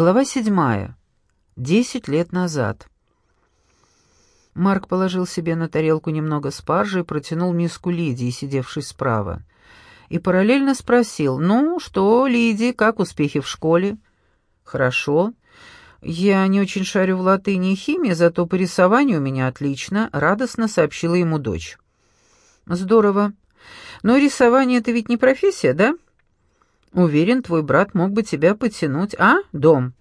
Глава седьмая. Десять лет назад. Марк положил себе на тарелку немного спаржи и протянул миску Лидии, сидевшей справа. И параллельно спросил, «Ну, что, Лидия, как успехи в школе?» «Хорошо. Я не очень шарю в латыни и химии, зато по рисованию у меня отлично», — радостно сообщила ему дочь. «Здорово. Но рисование — это ведь не профессия, да?» Уверен, твой брат мог бы тебя потянуть, а, дом?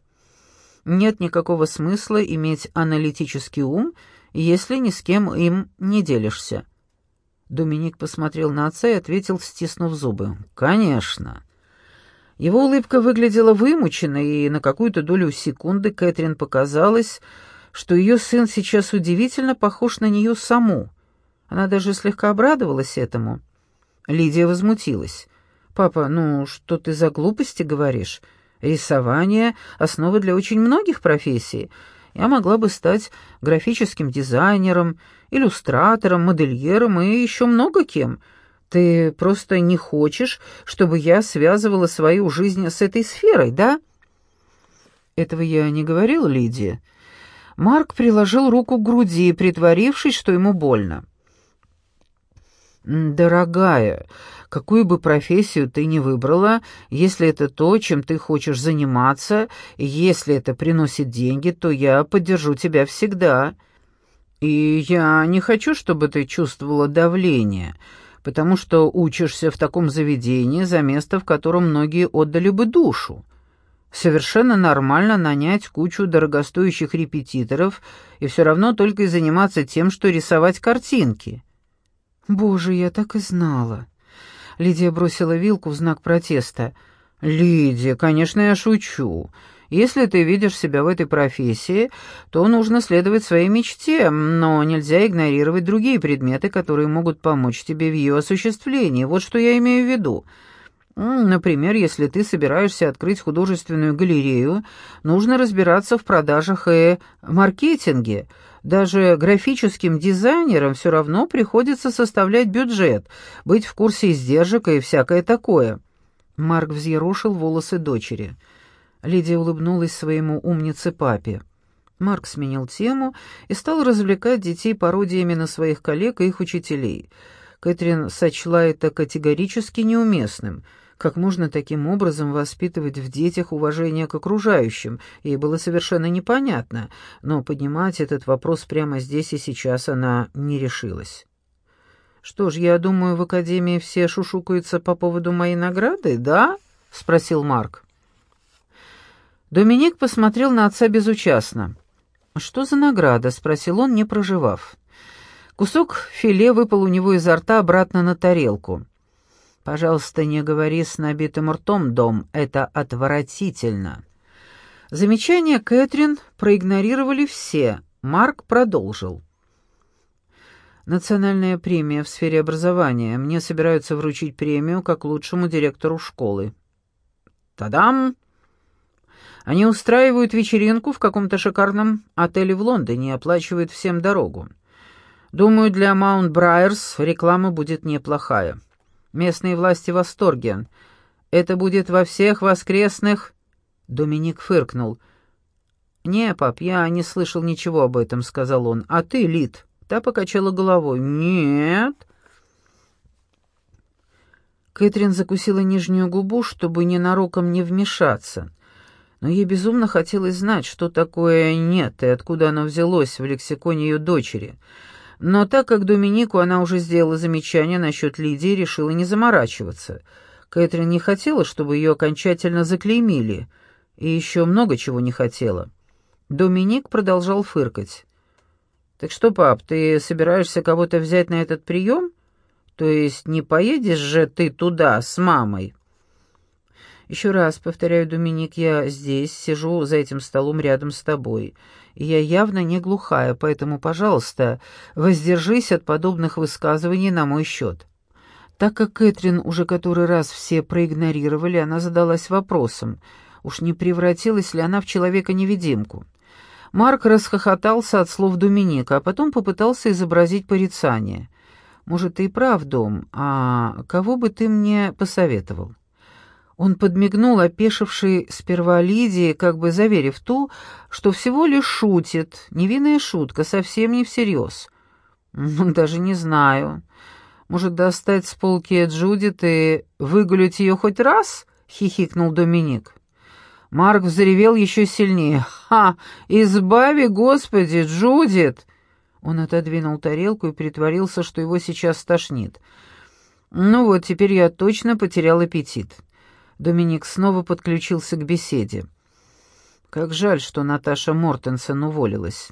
Нет никакого смысла иметь аналитический ум, если ни с кем им не делишься. Доминик посмотрел на отца и ответил, стиснув зубы. «Конечно». Его улыбка выглядела вымученной, и на какую-то долю секунды Кэтрин показалось, что ее сын сейчас удивительно похож на нее саму. Она даже слегка обрадовалась этому. Лидия возмутилась. «Папа, ну что ты за глупости говоришь? Рисование — основа для очень многих профессий. Я могла бы стать графическим дизайнером, иллюстратором, модельером и еще много кем. Ты просто не хочешь, чтобы я связывала свою жизнь с этой сферой, да?» «Этого я не говорил, Лидия». Марк приложил руку к груди, притворившись, что ему больно. «Дорогая, какую бы профессию ты ни выбрала, если это то, чем ты хочешь заниматься, если это приносит деньги, то я поддержу тебя всегда. И я не хочу, чтобы ты чувствовала давление, потому что учишься в таком заведении за место, в котором многие отдали бы душу. Совершенно нормально нанять кучу дорогостоящих репетиторов и все равно только и заниматься тем, что рисовать картинки». «Боже, я так и знала». Лидия бросила вилку в знак протеста. «Лидия, конечно, я шучу. Если ты видишь себя в этой профессии, то нужно следовать своей мечте, но нельзя игнорировать другие предметы, которые могут помочь тебе в ее осуществлении. Вот что я имею в виду». Например, если ты собираешься открыть художественную галерею, нужно разбираться в продажах и маркетинге. Даже графическим дизайнерам все равно приходится составлять бюджет, быть в курсе издержек и всякое такое. Марк взъерошил волосы дочери. Лидия улыбнулась своему умнице-папе. Марк сменил тему и стал развлекать детей пародиями на своих коллег и их учителей. Кэтрин сочла это категорически неуместным — как можно таким образом воспитывать в детях уважение к окружающим, ей было совершенно непонятно, но поднимать этот вопрос прямо здесь и сейчас она не решилась. «Что ж, я думаю, в академии все шушукаются по поводу моей награды, да?» — спросил Марк. Доминик посмотрел на отца безучастно. «Что за награда?» — спросил он, не проживав. Кусок филе выпал у него изо рта обратно на тарелку. «Пожалуйста, не говори с набитым ртом, Дом, это отвратительно». Замечание Кэтрин проигнорировали все. Марк продолжил. «Национальная премия в сфере образования. Мне собираются вручить премию как лучшему директору школы». «Та-дам!» Они устраивают вечеринку в каком-то шикарном отеле в Лондоне и оплачивают всем дорогу. Думаю, для Маунт Брайерс реклама будет неплохая. Местные власти в восторге. Это будет во всех воскресных...» Доминик фыркнул. «Не, пап, я не слышал ничего об этом», — сказал он. «А ты, Лид?» Та покачала головой. «Нет». Кэтрин закусила нижнюю губу, чтобы ненароком не вмешаться. Но ей безумно хотелось знать, что такое «нет» и откуда оно взялось в лексиконе ее дочери — но так как Доминику она уже сделала замечание насчет Лидии, решила не заморачиваться. Кэтрин не хотела, чтобы ее окончательно заклеймили, и еще много чего не хотела. Доминик продолжал фыркать. «Так что, пап, ты собираешься кого-то взять на этот прием? То есть не поедешь же ты туда с мамой?» «Еще раз, повторяю, Доминик, я здесь, сижу за этим столом рядом с тобой. Я явно не глухая, поэтому, пожалуйста, воздержись от подобных высказываний на мой счет». Так как Кэтрин уже который раз все проигнорировали, она задалась вопросом, уж не превратилась ли она в человека-невидимку. Марк расхохотался от слов Доминика, а потом попытался изобразить порицание. «Может, ты и прав, Дом, а кого бы ты мне посоветовал?» Он подмигнул опешившей сперва Лидии, как бы заверив ту, что всего лишь шутит, невинная шутка, совсем не всерьез. «Даже не знаю. Может, достать с полки Джудит и выгулять ее хоть раз?» — хихикнул Доминик. Марк взревел еще сильнее. «Ха! Избави, Господи, Джудит!» Он отодвинул тарелку и притворился, что его сейчас стошнит. «Ну вот, теперь я точно потерял аппетит». Доминик снова подключился к беседе. «Как жаль, что Наташа Мортенсен уволилась.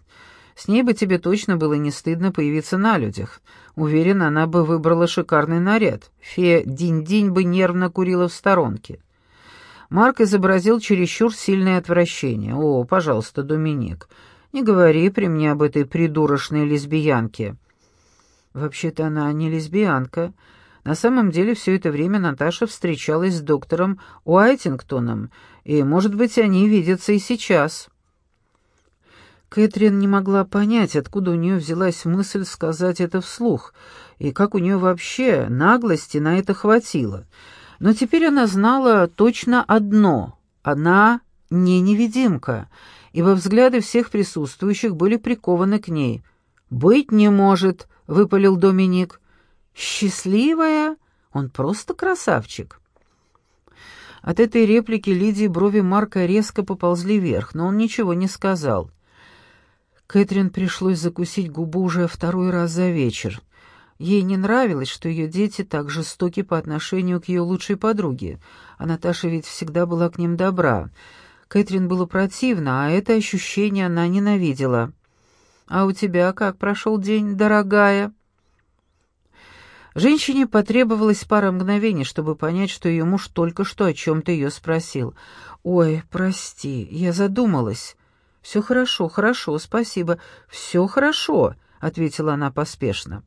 С ней бы тебе точно было не стыдно появиться на людях. Уверен, она бы выбрала шикарный наряд. Фея Динь-Динь бы нервно курила в сторонке». Марк изобразил чересчур сильное отвращение. «О, пожалуйста, Доминик, не говори при мне об этой придурочной лесбиянке». «Вообще-то она не лесбиянка. На самом деле все это время Наташа встречалась с доктором Уайтингтоном, и, может быть, они видятся и сейчас». Кэтрин не могла понять, откуда у нее взялась мысль сказать это вслух, и как у нее вообще наглости на это хватило — но теперь она знала точно одно — она не невидимка, ибо взгляды всех присутствующих были прикованы к ней. «Быть не может», — выпалил Доминик. «Счастливая? Он просто красавчик». От этой реплики Лидии брови Марка резко поползли вверх, но он ничего не сказал. Кэтрин пришлось закусить губу уже второй раз за вечер — Ей не нравилось, что ее дети так жестоки по отношению к ее лучшей подруге, а Наташа ведь всегда была к ним добра. Кэтрин было противно, а это ощущение она ненавидела. «А у тебя как прошел день, дорогая?» Женщине потребовалось пара мгновений, чтобы понять, что ее муж только что о чем-то ее спросил. «Ой, прости, я задумалась». «Все хорошо, хорошо, спасибо, все хорошо», — ответила она поспешно.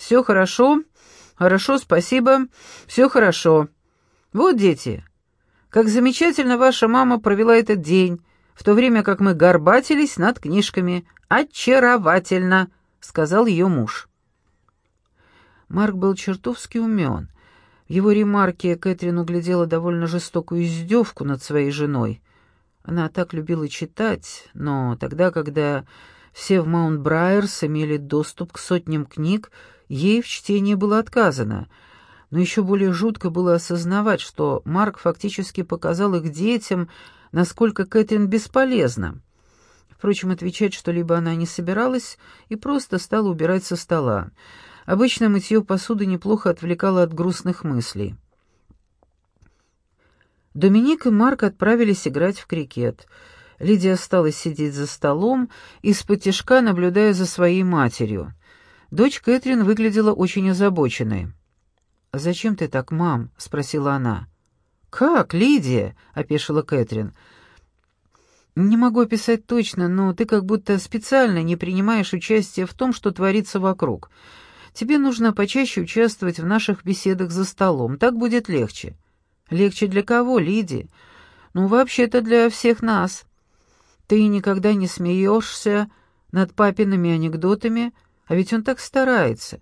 Все хорошо, хорошо, спасибо, все хорошо. Вот, дети, как замечательно ваша мама провела этот день, в то время как мы горбатились над книжками. Очаровательно, сказал ее муж. Марк был чертовски умен. В его ремарке Кэтрин углядела довольно жестокую издевку над своей женой. Она так любила читать, но тогда, когда все в Маунт-Брайерс имели доступ к сотням книг, Ей в чтении было отказано, но еще более жутко было осознавать, что Марк фактически показал их детям, насколько Кэтрин бесполезна. Впрочем, отвечать что-либо она не собиралась и просто стала убирать со стола. Обычно мытье посуды неплохо отвлекало от грустных мыслей. Доминик и Марк отправились играть в крикет. Лидия осталась сидеть за столом, из-под тяжка наблюдая за своей матерью. Дочь Кэтрин выглядела очень озабоченной. «Зачем ты так, мам?» — спросила она. «Как, Лидия?» — опешила Кэтрин. «Не могу описать точно, но ты как будто специально не принимаешь участие в том, что творится вокруг. Тебе нужно почаще участвовать в наших беседах за столом, так будет легче». «Легче для кого, Лидия?» «Ну, вообще-то для всех нас. Ты никогда не смеешься над папиными анекдотами, — а ведь он так старается.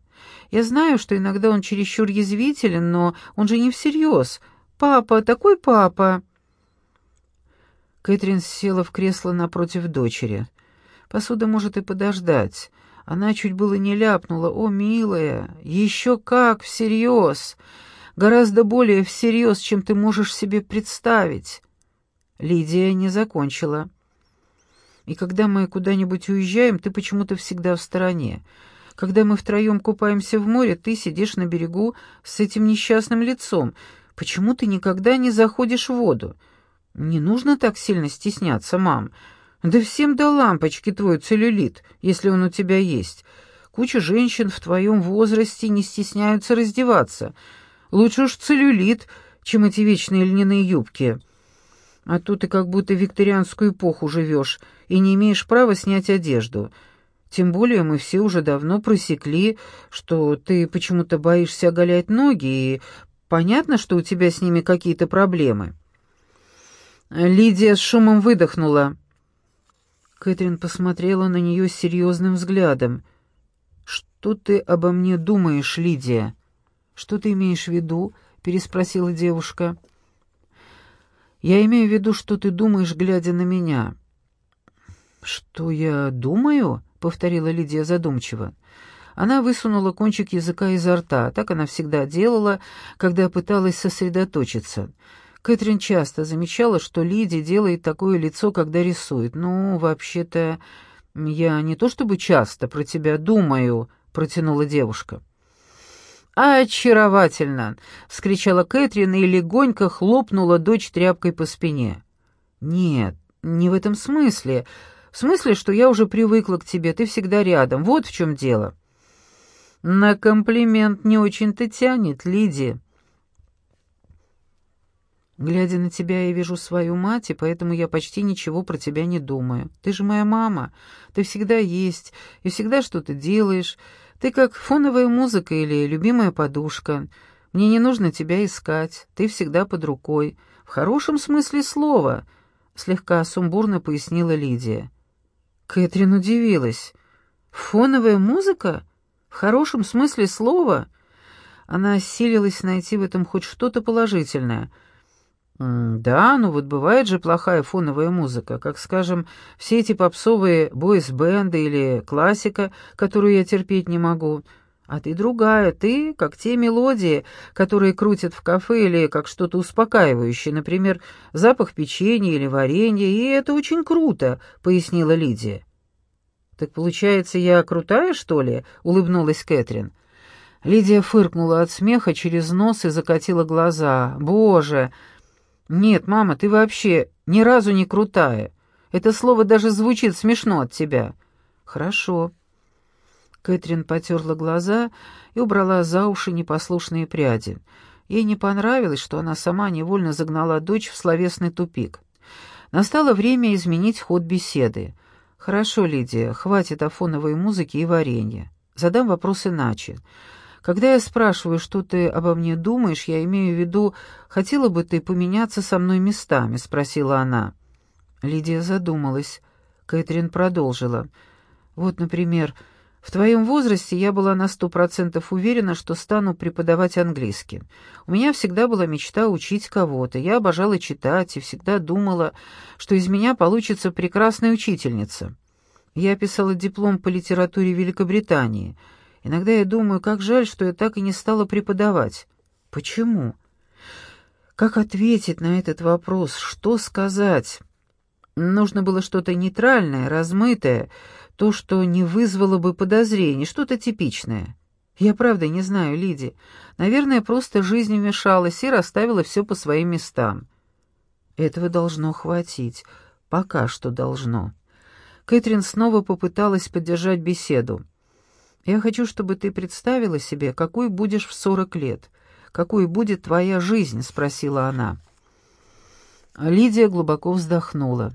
Я знаю, что иногда он чересчур язвителен, но он же не всерьез. Папа, такой папа!» Кэтрин села в кресло напротив дочери. «Посуда может и подождать». Она чуть было не ляпнула. «О, милая, еще как, всерьез! Гораздо более всерьез, чем ты можешь себе представить!» Лидия не закончила. И когда мы куда-нибудь уезжаем, ты почему-то всегда в стороне. Когда мы втроем купаемся в море, ты сидишь на берегу с этим несчастным лицом. Почему ты никогда не заходишь в воду? Не нужно так сильно стесняться, мам. Да всем до лампочки твой целлюлит, если он у тебя есть. Куча женщин в твоем возрасте не стесняются раздеваться. Лучше уж целлюлит, чем эти вечные льняные юбки». А тут ты как будто викторианскую эпоху живешь и не имеешь права снять одежду. Тем более мы все уже давно просекли, что ты почему-то боишься оголять ноги, и понятно, что у тебя с ними какие-то проблемы». Лидия с шумом выдохнула. Кэтрин посмотрела на нее серьезным взглядом. «Что ты обо мне думаешь, Лидия?» «Что ты имеешь в виду?» — переспросила девушка. Я имею в виду, что ты думаешь, глядя на меня». «Что я думаю?» — повторила Лидия задумчиво. Она высунула кончик языка изо рта, так она всегда делала, когда пыталась сосредоточиться. Кэтрин часто замечала, что Лидия делает такое лицо, когда рисует. «Ну, вообще-то, я не то чтобы часто про тебя думаю», — протянула девушка. «Очаровательно!» — вскричала Кэтрин и легонько хлопнула дочь тряпкой по спине. «Нет, не в этом смысле. В смысле, что я уже привыкла к тебе, ты всегда рядом. Вот в чем дело». «На комплимент не очень-то тянет, Лиди». Глядя на тебя, я вижу свою мать, и поэтому я почти ничего про тебя не думаю. Ты же моя мама. Ты всегда есть и всегда что-то делаешь. Ты как фоновая музыка или любимая подушка. Мне не нужно тебя искать. Ты всегда под рукой. В хорошем смысле слова, слегка сумбурно пояснила Лидия. Кэтрин удивилась. Фоновая музыка? В хорошем смысле слова? Она осилилась найти в этом хоть что-то положительное — «Да, ну вот бывает же плохая фоновая музыка, как, скажем, все эти попсовые бойс-бенды или классика, которую я терпеть не могу. А ты другая, ты как те мелодии, которые крутят в кафе или как что-то успокаивающее, например, запах печенья или варенья, и это очень круто», — пояснила Лидия. «Так получается, я крутая, что ли?» — улыбнулась Кэтрин. Лидия фыркнула от смеха через нос и закатила глаза. «Боже!» «Нет, мама, ты вообще ни разу не крутая. Это слово даже звучит смешно от тебя». «Хорошо». Кэтрин потерла глаза и убрала за уши непослушные пряди. Ей не понравилось, что она сама невольно загнала дочь в словесный тупик. Настало время изменить ход беседы. «Хорошо, Лидия, хватит афоновой музыки и варенья. Задам вопрос иначе. Когда я спрашиваю, что ты обо мне думаешь, я имею в виду, хотела бы ты поменяться со мной местами?» — спросила она. Лидия задумалась. Кэтрин продолжила. «Вот, например, в твоем возрасте я была на сто процентов уверена, что стану преподавать английский. У меня всегда была мечта учить кого-то. Я обожала читать и всегда думала, что из меня получится прекрасная учительница. Я писала диплом по литературе Великобритании — Иногда я думаю, как жаль, что я так и не стала преподавать. Почему? Как ответить на этот вопрос? Что сказать? Нужно было что-то нейтральное, размытое, то, что не вызвало бы подозрений, что-то типичное. Я правда не знаю, Лиди. Наверное, просто жизнь вмешалась и расставила все по своим местам. Этого должно хватить. Пока что должно. Кэтрин снова попыталась поддержать беседу. Я хочу, чтобы ты представила себе, какой будешь в сорок лет, какой будет твоя жизнь, спросила она. Лидия глубоко вздохнула.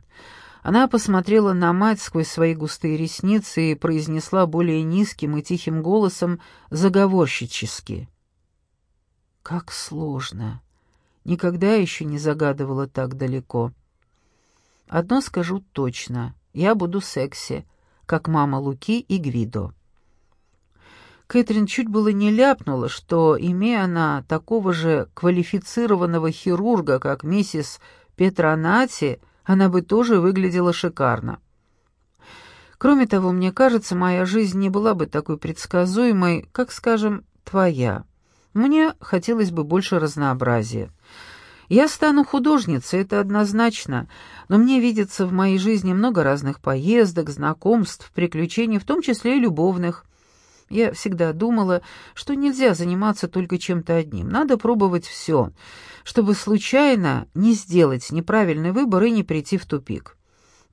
Она посмотрела на мать сквозь свои густые ресницы и произнесла более низким и тихим голосом заговорщически. «Как сложно! Никогда еще не загадывала так далеко. Одно скажу точно, я буду секси, как мама Луки и Гвидо». Кэтрин чуть было не ляпнула, что, имея она такого же квалифицированного хирурга, как миссис Петронати, она бы тоже выглядела шикарно. Кроме того, мне кажется, моя жизнь не была бы такой предсказуемой, как, скажем, твоя. Мне хотелось бы больше разнообразия. Я стану художницей, это однозначно, но мне видится в моей жизни много разных поездок, знакомств, приключений, в том числе и любовных. Я всегда думала, что нельзя заниматься только чем-то одним. Надо пробовать все, чтобы случайно не сделать неправильный выбор и не прийти в тупик.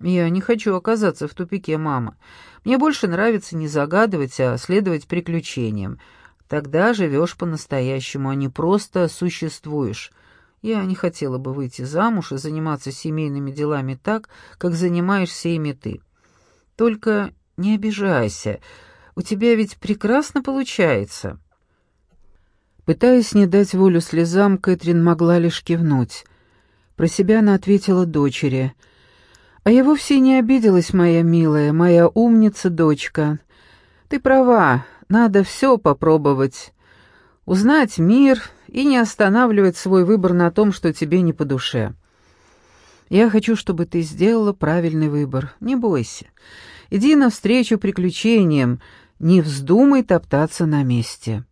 Я не хочу оказаться в тупике, мама. Мне больше нравится не загадывать, а следовать приключениям. Тогда живешь по-настоящему, а не просто существуешь. Я не хотела бы выйти замуж и заниматься семейными делами так, как занимаешься ими ты. Только не обижайся, у тебя ведь прекрасно получается». Пытаясь не дать волю слезам, Кэтрин могла лишь кивнуть. Про себя она ответила дочери. «А я вовсе не обиделась, моя милая, моя умница-дочка. Ты права, надо все попробовать. Узнать мир и не останавливать свой выбор на том, что тебе не по душе. Я хочу, чтобы ты сделала правильный выбор. Не бойся. Иди навстречу приключениям, не вздумай топтаться на месте».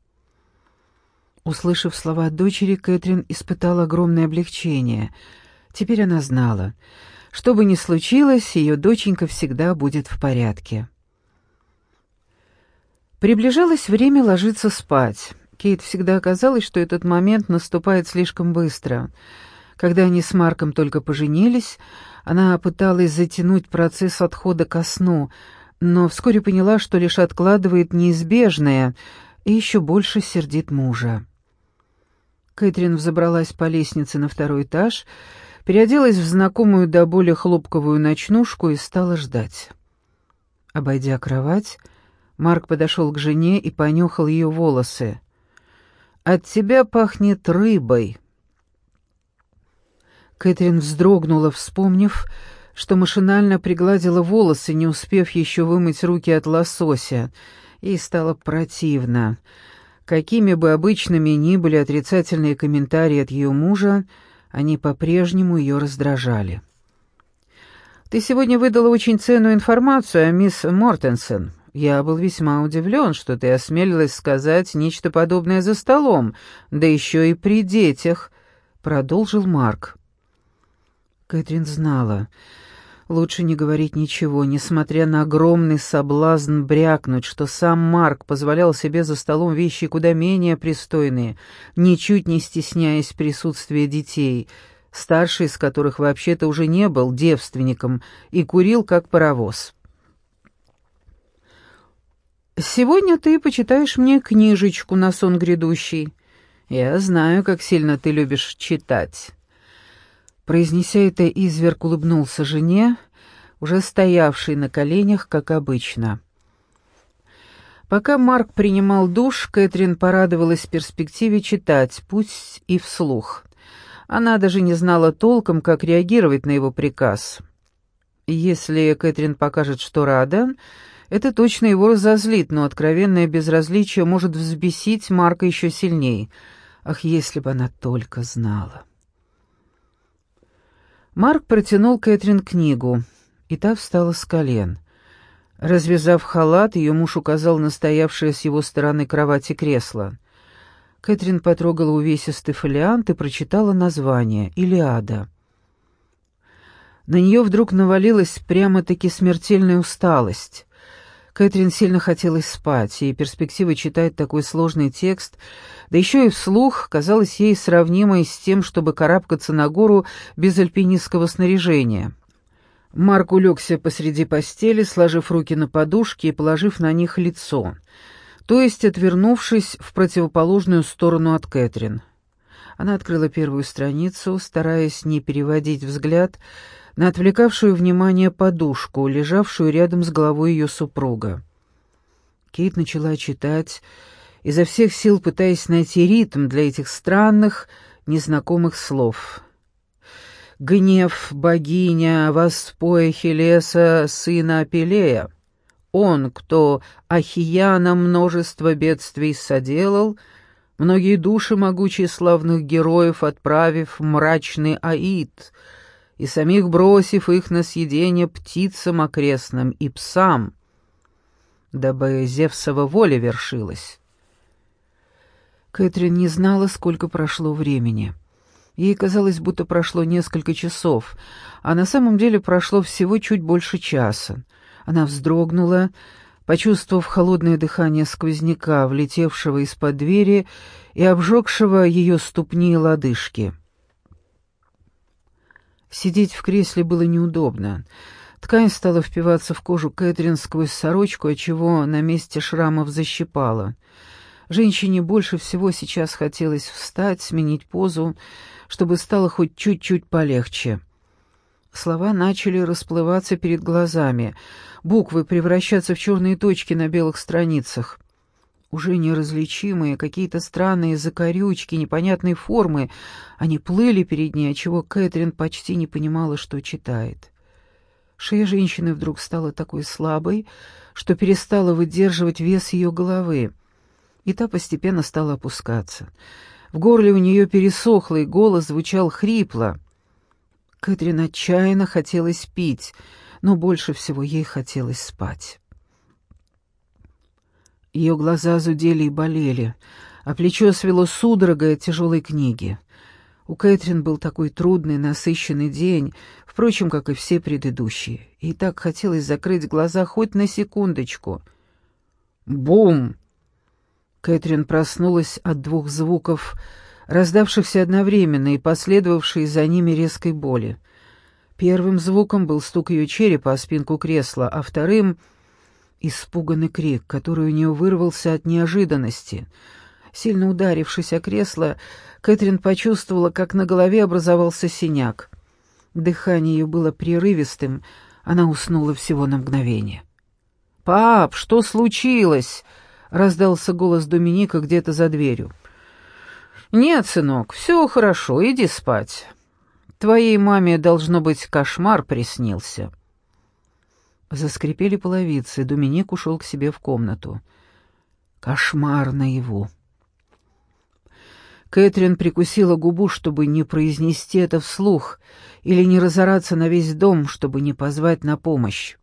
Услышав слова дочери, Кэтрин испытала огромное облегчение. Теперь она знала. Что бы ни случилось, ее доченька всегда будет в порядке. Приближалось время ложиться спать. Кейт всегда казалось, что этот момент наступает слишком быстро. Когда они с Марком только поженились, она пыталась затянуть процесс отхода ко сну, но вскоре поняла, что лишь откладывает неизбежное и еще больше сердит мужа. Кэтрин взобралась по лестнице на второй этаж, переоделась в знакомую до боли хлопковую ночнушку и стала ждать. Обойдя кровать, Марк подошел к жене и понюхал ее волосы. «От тебя пахнет рыбой». Кэтрин вздрогнула, вспомнив, что машинально пригладила волосы, не успев еще вымыть руки от лосося. Ей стало противно. Какими бы обычными ни были отрицательные комментарии от ее мужа, они по-прежнему ее раздражали. «Ты сегодня выдала очень ценную информацию о мисс Мортенсен. Я был весьма удивлен, что ты осмелилась сказать нечто подобное за столом, да еще и при детях», — продолжил Марк. Кэтрин знала. Лучше не говорить ничего, несмотря на огромный соблазн брякнуть, что сам Марк позволял себе за столом вещи куда менее пристойные, ничуть не стесняясь присутствия детей, старший из которых вообще-то уже не был девственником и курил как паровоз. Сегодня ты почитаешь мне книжечку на сон грядущий. Я знаю, как сильно ты любишь читать». Произнеся это, изверг улыбнулся жене, уже стоявшей на коленях, как обычно. Пока Марк принимал душ, Кэтрин порадовалась перспективе читать, пусть и вслух. Она даже не знала толком, как реагировать на его приказ. Если Кэтрин покажет, что рада, это точно его разозлит, но откровенное безразличие может взбесить Марка еще сильнее. Ах, если бы она только знала. Марк протянул Кэтрин книгу, и та встала с колен. Развязав халат, ее муж указал на стоявшее с его стороны кровати кресло. Кэтрин потрогала увесистый фолиант и прочитала название «Илиада». На нее вдруг навалилась прямо-таки смертельная усталость. Кэтрин сильно хотелось спать, и перспектива читать такой сложный текст, да еще и вслух, казалась ей сравнимой с тем, чтобы карабкаться на гору без альпинистского снаряжения. Марк улегся посреди постели, сложив руки на подушке и положив на них лицо, то есть отвернувшись в противоположную сторону от Кэтрин. Она открыла первую страницу, стараясь не переводить взгляд на отвлекавшую внимание подушку, лежавшую рядом с головой ее супруга. Кейт начала читать, изо всех сил пытаясь найти ритм для этих странных, незнакомых слов. «Гнев богиня воспоя Хелеса, сына Апелея. Он, кто Ахияна множество бедствий соделал, многие души могучие славных героев отправив в мрачный Аид — и самих бросив их на съедение птицам окрестным и псам, дабы Зевсова воля вершилась. Кэтрин не знала, сколько прошло времени. Ей казалось, будто прошло несколько часов, а на самом деле прошло всего чуть больше часа. Она вздрогнула, почувствовав холодное дыхание сквозняка, влетевшего из-под двери и обжегшего ее ступни и лодыжки. Сидеть в кресле было неудобно. Ткань стала впиваться в кожу Кэтрин сквозь сорочку, отчего на месте шрамов защипала. Женщине больше всего сейчас хотелось встать, сменить позу, чтобы стало хоть чуть-чуть полегче. Слова начали расплываться перед глазами, буквы превращаться в черные точки на белых страницах уже неразличимые, какие-то странные закорючки, непонятной формы. Они плыли перед ней, отчего Кэтрин почти не понимала, что читает. Шея женщины вдруг стала такой слабой, что перестала выдерживать вес ее головы, и та постепенно стала опускаться. В горле у нее пересохло, и голос звучал хрипло. Кэтрин отчаянно хотелось пить, но больше всего ей хотелось спать. Ее глаза зудели и болели, а плечо свело судорогой от тяжелой книги. У Кэтрин был такой трудный, насыщенный день, впрочем, как и все предыдущие, и так хотелось закрыть глаза хоть на секундочку. «Бум!» Кэтрин проснулась от двух звуков, раздавшихся одновременно и последовавшей за ними резкой боли. Первым звуком был стук ее черепа о спинку кресла, а вторым — испуганный крик, который у нее вырвался от неожиданности. Сильно ударившись о кресло, Кэтрин почувствовала, как на голове образовался синяк. Дыхание ее было прерывистым, она уснула всего на мгновение. «Пап, что случилось?» — раздался голос Доминика где-то за дверью. «Нет, сынок, все хорошо, иди спать. Твоей маме, должно быть, кошмар приснился». Заскрипели половицы, Доминик ушел к себе в комнату. «Кошмар наяву». Кэтрин прикусила губу, чтобы не произнести это вслух или не разораться на весь дом, чтобы не позвать на помощь.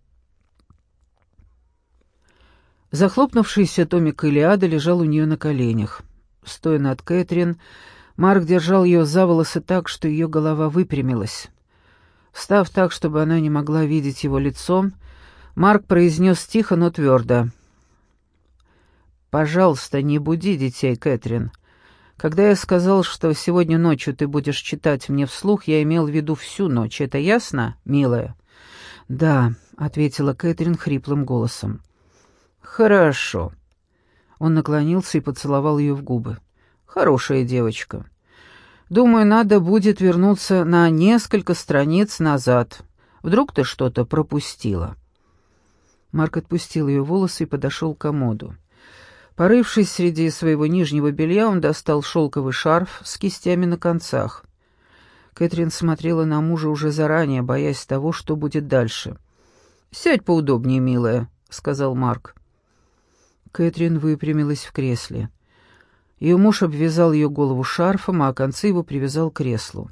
Захлопнувшийся томик Илиады лежал у нее на коленях. Стоя над Кэтрин, Марк держал ее за волосы так, что ее голова выпрямилась. Встав так, чтобы она не могла видеть его лицом, Марк произнес тихо, но твердо. «Пожалуйста, не буди детей, Кэтрин. Когда я сказал, что сегодня ночью ты будешь читать мне вслух, я имел в виду всю ночь. Это ясно, милая?» «Да», — ответила Кэтрин хриплым голосом. «Хорошо». Он наклонился и поцеловал ее в губы. «Хорошая девочка. Думаю, надо будет вернуться на несколько страниц назад. Вдруг ты что-то пропустила?» Марк отпустил ее волосы и подошел к комоду. Порывшись среди своего нижнего белья, он достал шелковый шарф с кистями на концах. Кэтрин смотрела на мужа уже заранее, боясь того, что будет дальше. «Сядь поудобнее, милая», — сказал Марк. Кэтрин выпрямилась в кресле. Ее муж обвязал ее голову шарфом, а концы его привязал к креслу.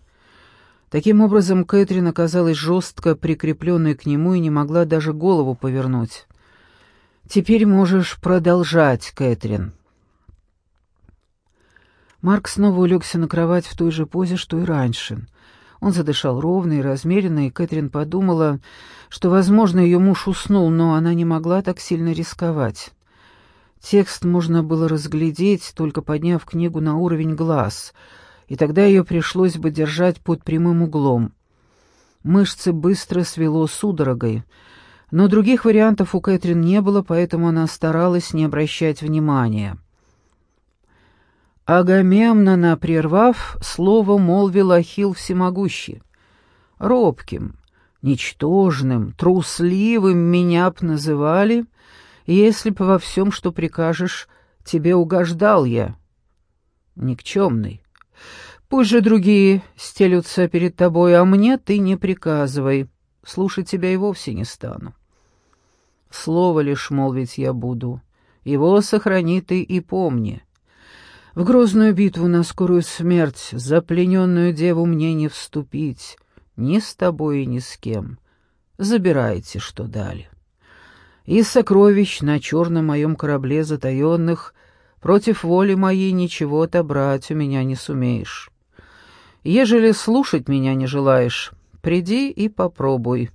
Таким образом, Кэтрин оказалась жестко прикрепленной к нему и не могла даже голову повернуть. «Теперь можешь продолжать, Кэтрин». Марк снова улегся на кровать в той же позе, что и раньше. Он задышал ровно и размеренно, и Кэтрин подумала, что, возможно, ее муж уснул, но она не могла так сильно рисковать. Текст можно было разглядеть, только подняв книгу на уровень глаз, и тогда ее пришлось бы держать под прямым углом. Мышцы быстро свело судорогой, но других вариантов у Кэтрин не было, поэтому она старалась не обращать внимания. Агамемнона прервав, слово молвил Ахилл всемогущий. «Робким, ничтожным, трусливым меня б называли, если б во всем, что прикажешь, тебе угождал я. Никчемный. Пусть же другие стелются перед тобой, а мне ты не приказывай. Слушать тебя и вовсе не стану. Слово лишь молвить я буду. Его сохрани ты и помни. В грозную битву на скорую смерть за плененную деву мне не вступить, ни с тобой и ни с кем. Забирайте, что дали и сокровищ на черном моем корабле затаенных, против воли моей ничего отобрать у меня не сумеешь. Ежели слушать меня не желаешь, приди и попробуй.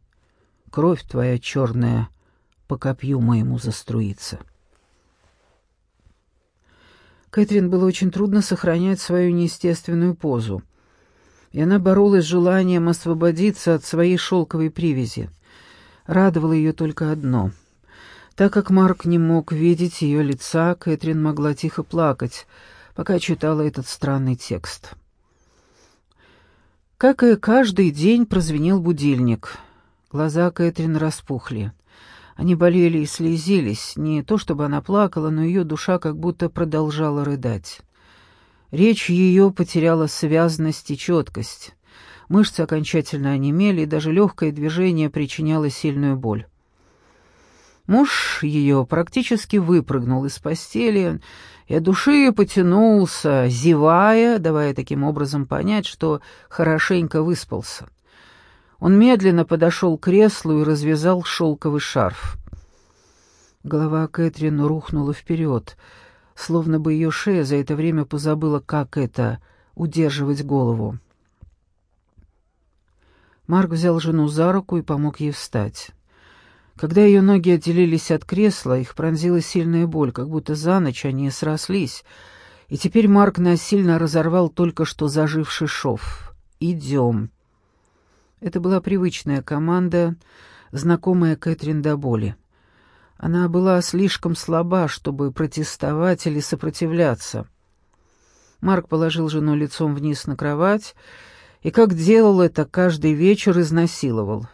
Кровь твоя черная по копью моему заструится. Кэтрин было очень трудно сохранять свою неестественную позу, и она боролась с желанием освободиться от своей шелковой привязи. Радовало ее только одно — так как Марк не мог видеть ее лица, Кэтрин могла тихо плакать, пока читала этот странный текст. Как и каждый день прозвенел будильник. Глаза Кэтрин распухли. Они болели и слезились, не то чтобы она плакала, но ее душа как будто продолжала рыдать. Речь ее потеряла связность и четкость. Мышцы окончательно онемели, и даже легкое движение причиняло сильную боль. Муж ее практически выпрыгнул из постели и от души потянулся, зевая, давая таким образом понять, что хорошенько выспался. Он медленно подошел к креслу и развязал шелковый шарф. Голова Кэтрин рухнула вперед, словно бы ее шея за это время позабыла, как это — удерживать голову. Марк взял жену за руку и помог ей встать. Когда ее ноги отделились от кресла, их пронзила сильная боль, как будто за ночь они срослись, и теперь Марк насильно разорвал только что заживший шов. «Идем». Это была привычная команда, знакомая Кэтрин до боли. Она была слишком слаба, чтобы протестовать или сопротивляться. Марк положил жену лицом вниз на кровать и, как делал это каждый вечер, изнасиловал.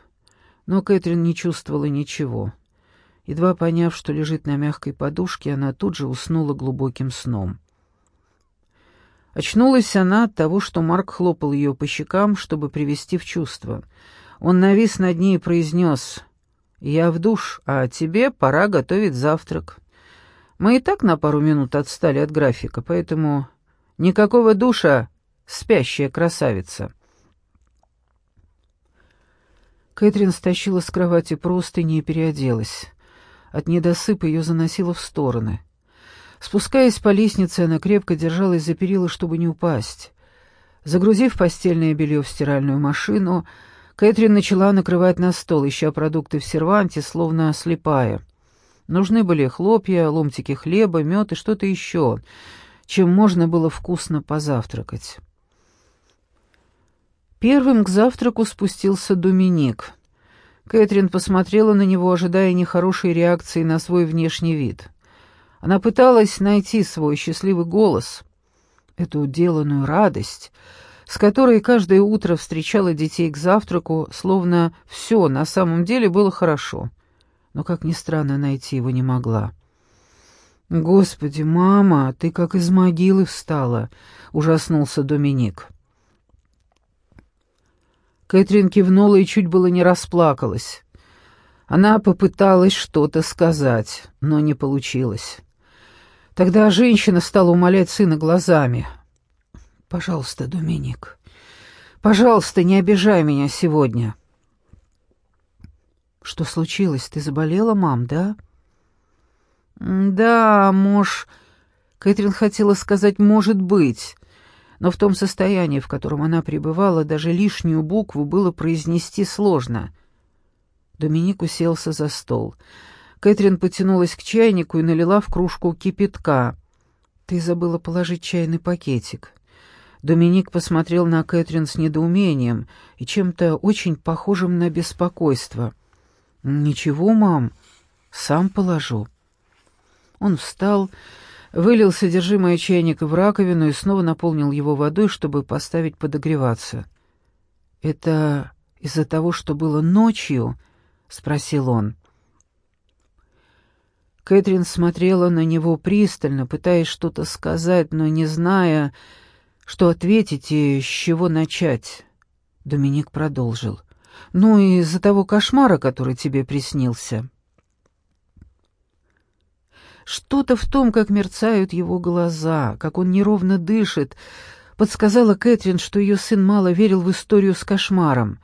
Но Кэтрин не чувствовала ничего. Едва поняв, что лежит на мягкой подушке, она тут же уснула глубоким сном. Очнулась она от того, что Марк хлопал ее по щекам, чтобы привести в чувство. Он навис над ней и произнес «Я в душ, а тебе пора готовить завтрак. Мы и так на пару минут отстали от графика, поэтому никакого душа, спящая красавица». Кэтрин стащила с кровати простыни и переоделась. От недосыпа ее заносило в стороны — Спускаясь по лестнице, она крепко держалась за перила, чтобы не упасть. Загрузив постельное белье в стиральную машину, Кэтрин начала накрывать на стол, ища продукты в серванте, словно слепая. Нужны были хлопья, ломтики хлеба, мед и что-то еще, чем можно было вкусно позавтракать. Первым к завтраку спустился Доминик. Кэтрин посмотрела на него, ожидая нехорошей реакции на свой внешний вид. Она пыталась найти свой счастливый голос, эту уделанную радость, с которой каждое утро встречала детей к завтраку, словно все на самом деле было хорошо. Но, как ни странно, найти его не могла. «Господи, мама, ты как из могилы встала!» — ужаснулся Доминик. Кэтрин кивнула и чуть было не расплакалась. Она попыталась что-то сказать, но не получилось. Тогда женщина стала умолять сына глазами. «Пожалуйста, Доминик, пожалуйста, не обижай меня сегодня». «Что случилось? Ты заболела, мам, да?» «Да, муж...» Кэтрин хотела сказать «может быть», но в том состоянии, в котором она пребывала, даже лишнюю букву было произнести сложно. Доминик уселся за стол. Кэтрин потянулась к чайнику и налила в кружку кипятка. «Ты забыла положить чайный пакетик». Доминик посмотрел на Кэтрин с недоумением и чем-то очень похожим на беспокойство. «Ничего, мам, сам положу». Он встал, вылил содержимое чайника в раковину и снова наполнил его водой, чтобы поставить подогреваться. «Это из-за того, что было ночью?» — спросил он. Кэтрин смотрела на него пристально, пытаясь что-то сказать, но не зная, что ответить и с чего начать. Доминик продолжил. «Ну, из-за того кошмара, который тебе приснился». Что-то в том, как мерцают его глаза, как он неровно дышит, подсказала Кэтрин, что ее сын мало верил в историю с кошмаром.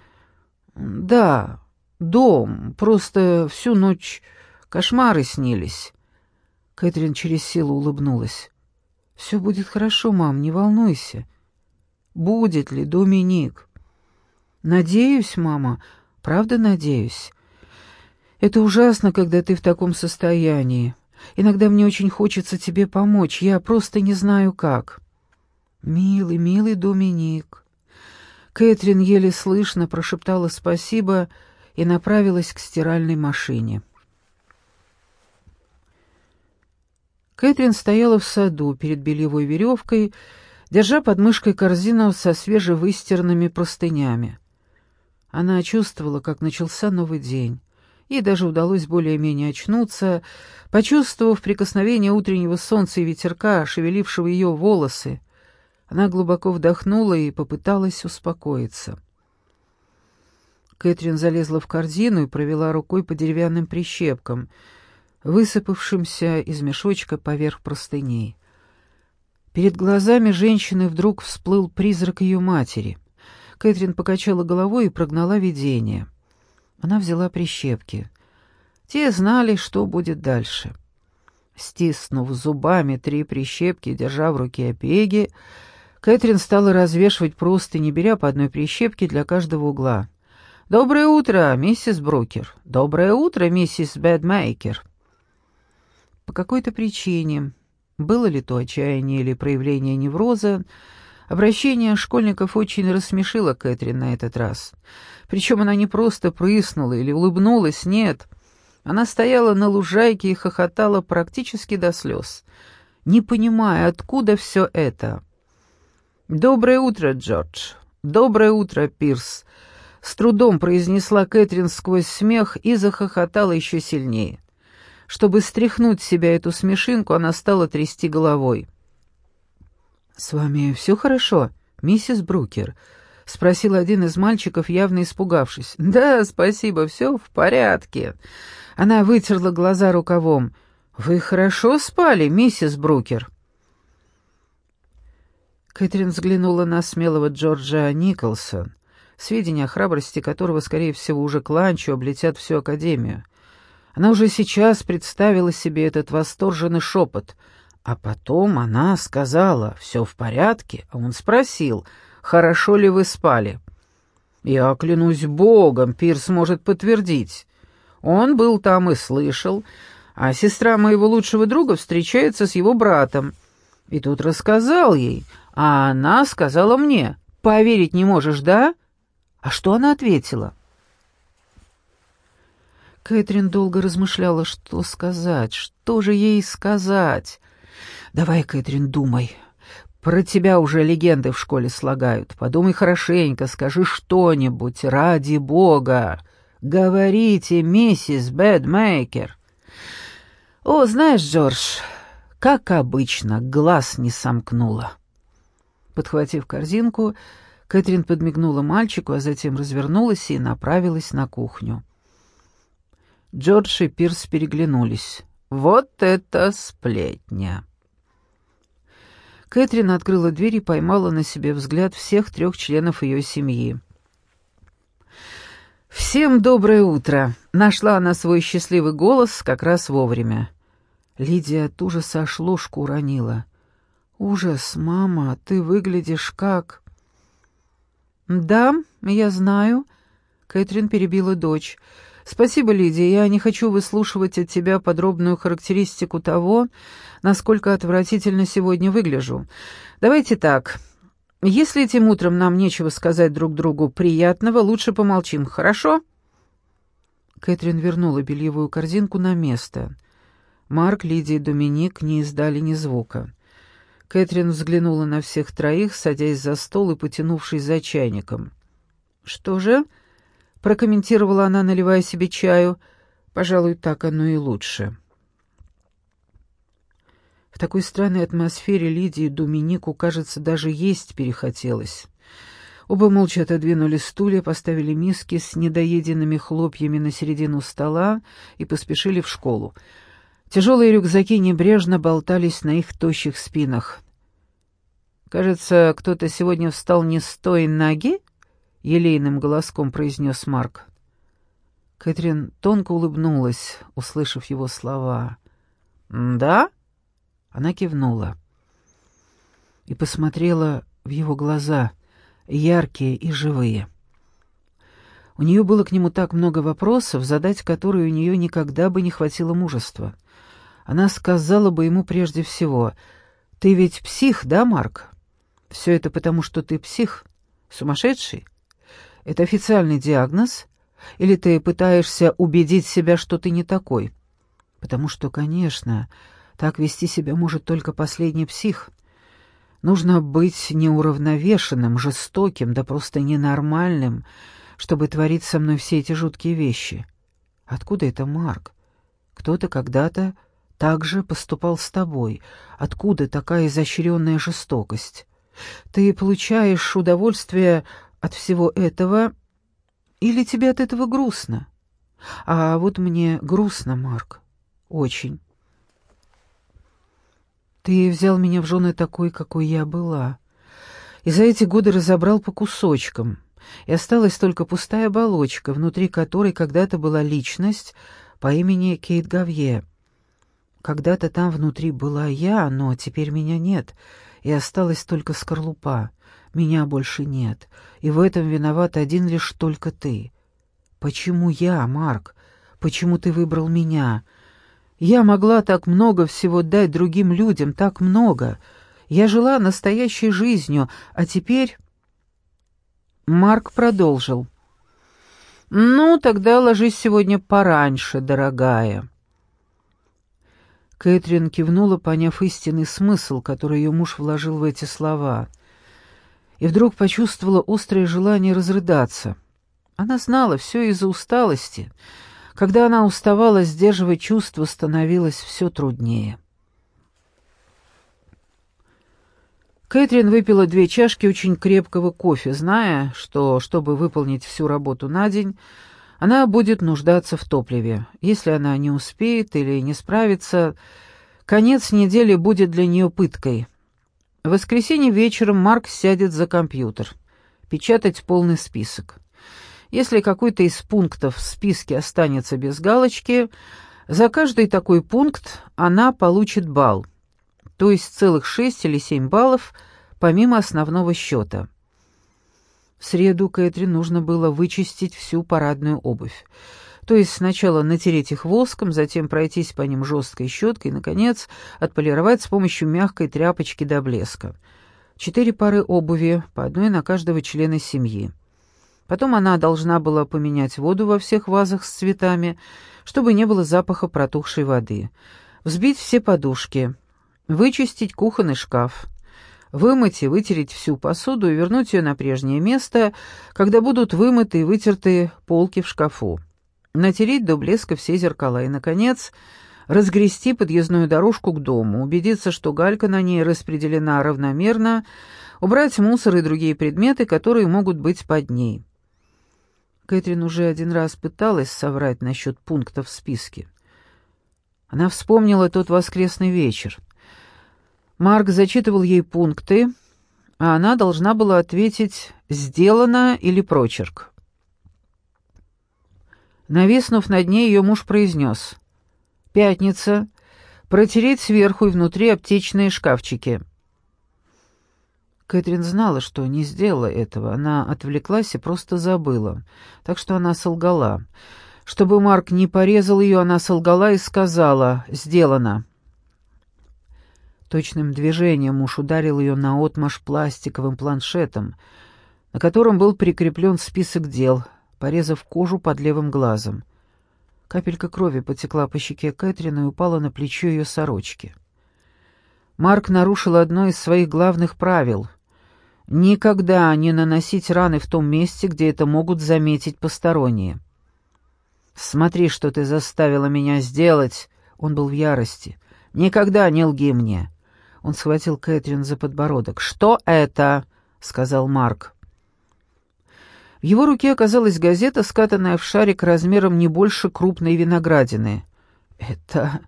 «Да, дом, просто всю ночь Кошмары снились». Кэтрин через силу улыбнулась. «Все будет хорошо, мам, не волнуйся». «Будет ли, Доминик?» «Надеюсь, мама, правда надеюсь. Это ужасно, когда ты в таком состоянии. Иногда мне очень хочется тебе помочь, я просто не знаю как». «Милый, милый Доминик». Кэтрин еле слышно прошептала спасибо и направилась к стиральной машине. Кэтрин стояла в саду перед бельевой веревкой, держа под мышкой корзину со свежевыстиранными простынями. Она чувствовала, как начался новый день. Ей даже удалось более-менее очнуться, почувствовав прикосновение утреннего солнца и ветерка, шевелившего ее волосы. Она глубоко вдохнула и попыталась успокоиться. Кэтрин залезла в корзину и провела рукой по деревянным прищепкам — высыпавшимся из мешочка поверх простыней. Перед глазами женщины вдруг всплыл призрак ее матери. Кэтрин покачала головой и прогнала видение. Она взяла прищепки. Те знали, что будет дальше. Стиснув зубами три прищепки, держа в руке опеги, Кэтрин стала развешивать просто, не беря по одной прищепке для каждого угла. «Доброе утро, миссис Брукер! Доброе утро, миссис Бэдмейкер!» По какой-то причине, было ли то отчаяние или проявление невроза, обращение школьников очень рассмешило Кэтрин на этот раз. Причем она не просто прыснула или улыбнулась, нет. Она стояла на лужайке и хохотала практически до слез, не понимая, откуда все это. «Доброе утро, Джордж! Доброе утро, Пирс!» С трудом произнесла Кэтрин сквозь смех и захохотала еще сильнее. Чтобы стряхнуть с себя эту смешинку, она стала трясти головой. «С вами все хорошо, миссис Брукер?» — спросил один из мальчиков, явно испугавшись. «Да, спасибо, все в порядке». Она вытерла глаза рукавом. «Вы хорошо спали, миссис Брукер?» Кэтрин взглянула на смелого Джорджа Николса, сведения о храбрости которого, скорее всего, уже к ланчу облетят всю Академию. Она уже сейчас представила себе этот восторженный шепот. А потом она сказала «все в порядке», а он спросил «хорошо ли вы спали?» «Я клянусь Богом, Пирс может подтвердить. Он был там и слышал, а сестра моего лучшего друга встречается с его братом. И тут рассказал ей, а она сказала мне, «Поверить не можешь, да?» А что она ответила? Кэтрин долго размышляла, что сказать, что же ей сказать. «Давай, Кэтрин, думай. Про тебя уже легенды в школе слагают. Подумай хорошенько, скажи что-нибудь, ради бога. Говорите, миссис Бэдмейкер». «О, знаешь, Джордж, как обычно, глаз не сомкнула». Подхватив корзинку, Кэтрин подмигнула мальчику, а затем развернулась и направилась на кухню. Джордж и Пирс переглянулись. «Вот это сплетня!» Кэтрин открыла дверь и поймала на себе взгляд всех трех членов ее семьи. «Всем доброе утро!» — нашла она свой счастливый голос как раз вовремя. Лидия от ужаса аж ложку уронила. «Ужас, мама, ты выглядишь как...» «Да, я знаю», — Кэтрин перебила дочь. «Спасибо, Лидия, я не хочу выслушивать от тебя подробную характеристику того, насколько отвратительно сегодня выгляжу. Давайте так. Если этим утром нам нечего сказать друг другу приятного, лучше помолчим, хорошо?» Кэтрин вернула бельевую корзинку на место. Марк, Лидия и Доминик не издали ни звука. Кэтрин взглянула на всех троих, садясь за стол и потянувшись за чайником. «Что же?» — прокомментировала она, наливая себе чаю. «Пожалуй, так оно и лучше». В такой странной атмосфере Лидии и Доминику, кажется, даже есть перехотелось. Оба молча отодвинули стулья, поставили миски с недоеденными хлопьями на середину стола и поспешили в школу. Тяжелые рюкзаки небрежно болтались на их тощих спинах. «Кажется, кто-то сегодня встал не с той ноги?» — елейным голоском произнес Марк. Кэтрин тонко улыбнулась, услышав его слова. «Да?» — она кивнула и посмотрела в его глаза, яркие и живые. У нее было к нему так много вопросов, задать которые у нее никогда бы не хватило мужества — она сказала бы ему прежде всего, «Ты ведь псих, да, Марк? Все это потому, что ты псих? Сумасшедший? Это официальный диагноз? Или ты пытаешься убедить себя, что ты не такой? Потому что, конечно, так вести себя может только последний псих. Нужно быть неуравновешенным, жестоким, да просто ненормальным, чтобы творить со мной все эти жуткие вещи. Откуда это Марк? Кто-то когда-то так же поступал с тобой. Откуда такая изощренная жестокость? Ты получаешь удовольствие от всего этого, или тебе от этого грустно? А вот мне грустно, Марк, очень. Ты взял меня в жены такой, какой я была, и за эти годы разобрал по кусочкам. и осталась только пустая оболочка, внутри которой когда-то была личность по имени Кейт Гавье. Когда-то там внутри была я, но теперь меня нет, и осталась только скорлупа. Меня больше нет, и в этом виноват один лишь только ты. Почему я, Марк? Почему ты выбрал меня? Я могла так много всего дать другим людям, так много. Я жила настоящей жизнью, а теперь...» Марк продолжил. «Ну, тогда ложись сегодня пораньше, дорогая». Кэтрин кивнула, поняв истинный смысл, который ее муж вложил в эти слова, и вдруг почувствовала острое желание разрыдаться. Она знала все из-за усталости. Когда она уставала, сдерживать чувства становилось все труднее. Кэтрин выпила две чашки очень крепкого кофе, зная, что, чтобы выполнить всю работу на день, она будет нуждаться в топливе. Если она не успеет или не справится, конец недели будет для нее пыткой. В воскресенье вечером Марк сядет за компьютер, печатать полный список. Если какой-то из пунктов в списке останется без галочки, за каждый такой пункт она получит балл, то есть целых шесть или семь баллов помимо основного счета. В среду Кэтрин нужно было вычистить всю парадную обувь. То есть сначала натереть их воском, затем пройтись по ним жесткой щеткой и, наконец, отполировать с помощью мягкой тряпочки до блеска. Четыре пары обуви, по одной на каждого члена семьи. Потом она должна была поменять воду во всех вазах с цветами, чтобы не было запаха протухшей воды, взбить все подушки, вычистить кухонный шкаф — вымыть и вытереть всю посуду и вернуть ее на прежнее место, когда будут вымыты и вытерты полки в шкафу. Натереть до блеска все зеркала и, наконец, разгрести подъездную дорожку к дому, убедиться, что галька на ней распределена равномерно, убрать мусор и другие предметы, которые могут быть под ней. Кэтрин уже один раз пыталась соврать насчет пунктов в списке. Она вспомнила тот воскресный вечер — Марк зачитывал ей пункты, а она должна была ответить «сделано» или «прочерк». Нависнув над ней, ее муж произнес «Пятница. Протереть сверху и внутри аптечные шкафчики». Кэтрин знала, что не сделала этого. Она отвлеклась и просто забыла. Так что она солгала. Чтобы Марк не порезал ее, она солгала и сказала «сделано». Точным движением муж ударил ее наотмашь пластиковым планшетом, на котором был прикреплен список дел, порезав кожу под левым глазом. Капелька крови потекла по щеке Кэтрин и упала на плечо ее сорочки. Марк нарушил одно из своих главных правил — никогда не наносить раны в том месте, где это могут заметить посторонние. «Смотри, что ты заставила меня сделать!» Он был в ярости. «Никогда не лги мне!» Он схватил Кэтрин за подбородок. «Что это?» — сказал Марк. В его руке оказалась газета, скатанная в шарик размером не больше крупной виноградины. «Это...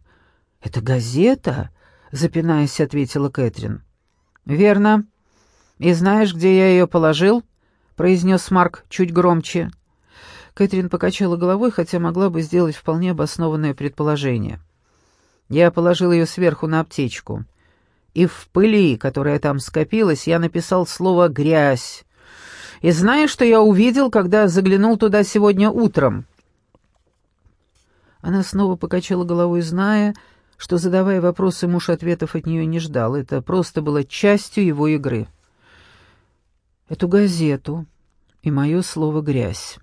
это газета?» — запинаясь, ответила Кэтрин. «Верно. И знаешь, где я ее положил?» — произнес Марк чуть громче. Кэтрин покачала головой, хотя могла бы сделать вполне обоснованное предположение. «Я положил ее сверху на аптечку и в пыли, которая там скопилась, я написал слово «грязь». И знаешь, что я увидел, когда заглянул туда сегодня утром?» Она снова покачала головой, зная, что, задавая вопросы, муж ответов от нее не ждал. Это просто было частью его игры. «Эту газету и мое слово «грязь».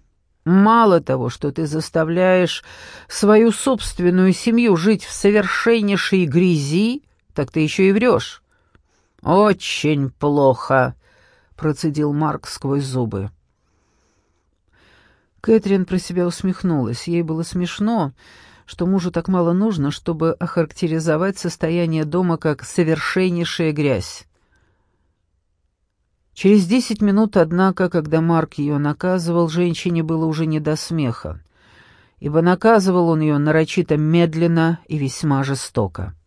Мало того, что ты заставляешь свою собственную семью жить в совершеннейшей грязи, так ты еще и врешь». «Очень плохо», — процедил Марк сквозь зубы. Кэтрин про себя усмехнулась. Ей было смешно, что мужу так мало нужно, чтобы охарактеризовать состояние дома как «совершеннейшая грязь». Через десять минут, однако, когда Марк ее наказывал, женщине было уже не до смеха, ибо наказывал он ее нарочито медленно и весьма жестоко.